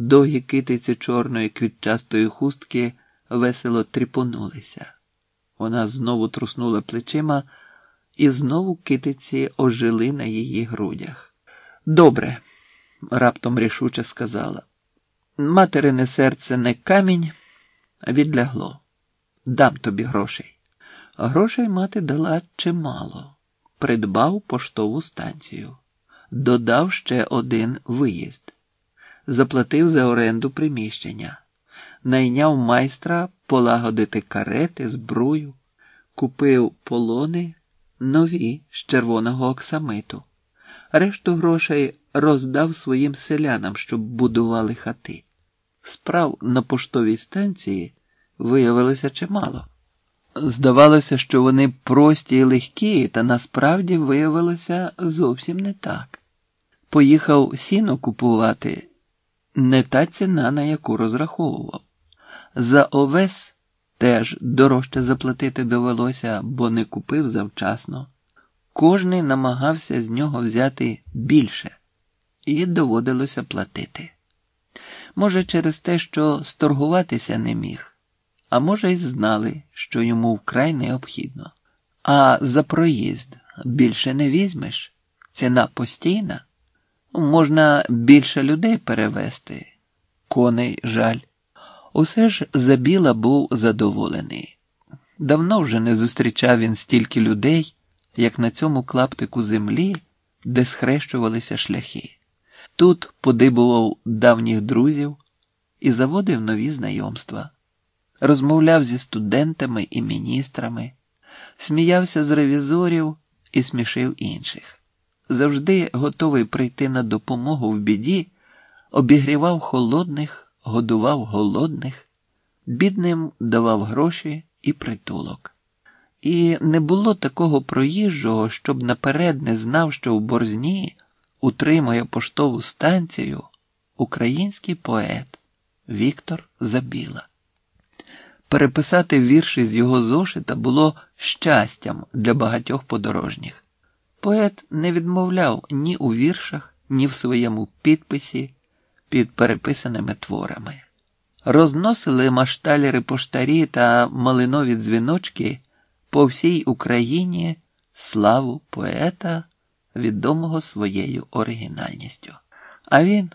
Довгі китиці чорної квітчастої хустки весело тріпонулися. Вона знову труснула плечима, і знову китиці ожили на її грудях. Добре, раптом рішуче сказала. Материне серце не камінь, а відлягло. Дам тобі грошей. Грошей мати дала чимало. Придбав поштову станцію, додав ще один виїзд, заплатив за оренду приміщення, найняв майстра полагодити карети, збрую, купив полони нові з червоного оксамиту. Решту грошей роздав своїм селянам, щоб будували хати. Справ на поштовій станції виявилося чимало. Здавалося, що вони прості і легкі, та насправді виявилося зовсім не так. Поїхав сіно купувати не та ціна, на яку розраховував. За овес теж дорожче заплатити довелося, бо не купив завчасно. Кожний намагався з нього взяти більше, і доводилося платити. Може, через те, що сторгуватися не міг, а може, й знали, що йому вкрай необхідно. А за проїзд більше не візьмеш, ціна постійна. Можна більше людей перевезти, коней жаль. Усе ж Забіла був задоволений. Давно вже не зустрічав він стільки людей, як на цьому клаптику землі, де схрещувалися шляхи. Тут подибував давніх друзів і заводив нові знайомства, розмовляв зі студентами і міністрами, сміявся з ревізорів і смішив інших. Завжди готовий прийти на допомогу в біді, обігрівав холодних, годував голодних, бідним давав гроші і притулок. І не було такого проїжджого, щоб наперед не знав, що в борзні утримує поштову станцію український поет Віктор Забіла. Переписати вірші з його зошита було щастям для багатьох подорожніх. Поет не відмовляв ні у віршах, ні в своєму підписі під переписаними творами. Розносили машталери поштарі та малинові дзвіночки по всій Україні славу поета, відомого своєю оригінальністю. А він,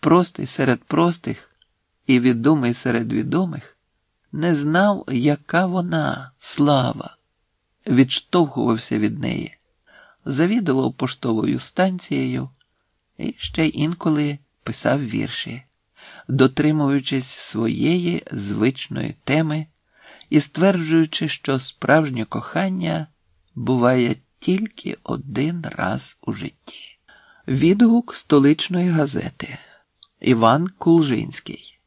простий серед простих і відомий серед відомих, не знав, яка вона слава, відштовхувався від неї, завідував поштовою станцією і ще інколи писав вірші, дотримуючись своєї звичної теми і стверджуючи, що справжнє кохання буває тільки один раз у житті. Відгук столичної газети Іван Кулжинський.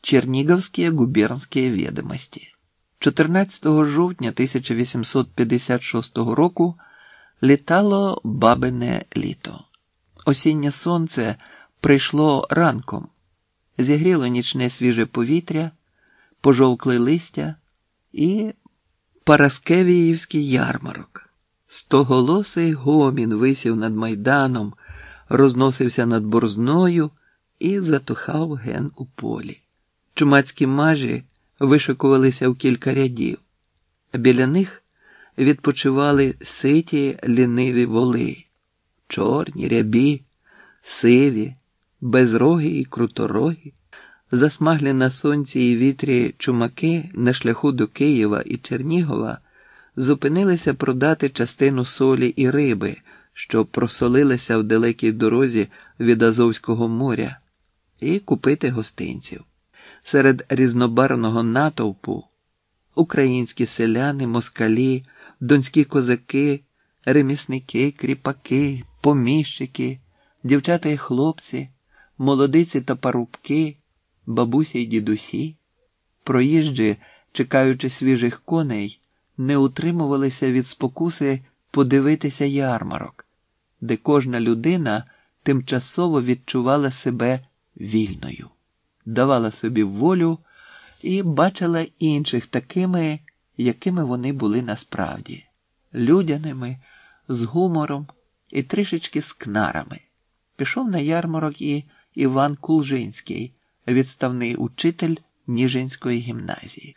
Черніговські губернські відомості. 14 жовтня 1856 року літало бабине літо. Осіннє сонце прийшло ранком, зігріло нічне свіже повітря, пожовкли листя і Параскевіївський ярмарок. Стоголосий гомін висів над майданом, розносився над борзною і затухав ген у полі. Чумацькі мажі вишикувалися в кілька рядів, біля них відпочивали ситі ліниві воли, чорні, рябі, сиві, безрогі і круторогі, засмаглі на сонці і вітрі чумаки на шляху до Києва і Чернігова зупинилися продати частину солі і риби, що просолилися в далекій дорозі від Азовського моря, і купити гостинців. Серед різнобарвного натовпу українські селяни, москалі, донські козаки, ремісники, кріпаки, поміщики, дівчата і хлопці, молодиці та парубки, бабусі й дідусі, проїжджі, чекаючи свіжих коней, не утримувалися від спокуси подивитися ярмарок, де кожна людина тимчасово відчувала себе вільною, давала собі волю і бачила інших такими, якими вони були насправді, людяними, з гумором і трішечки з кнарами. Пішов на ярмарок і Іван Кулжинський відставний учитель Ніжинської гімназії.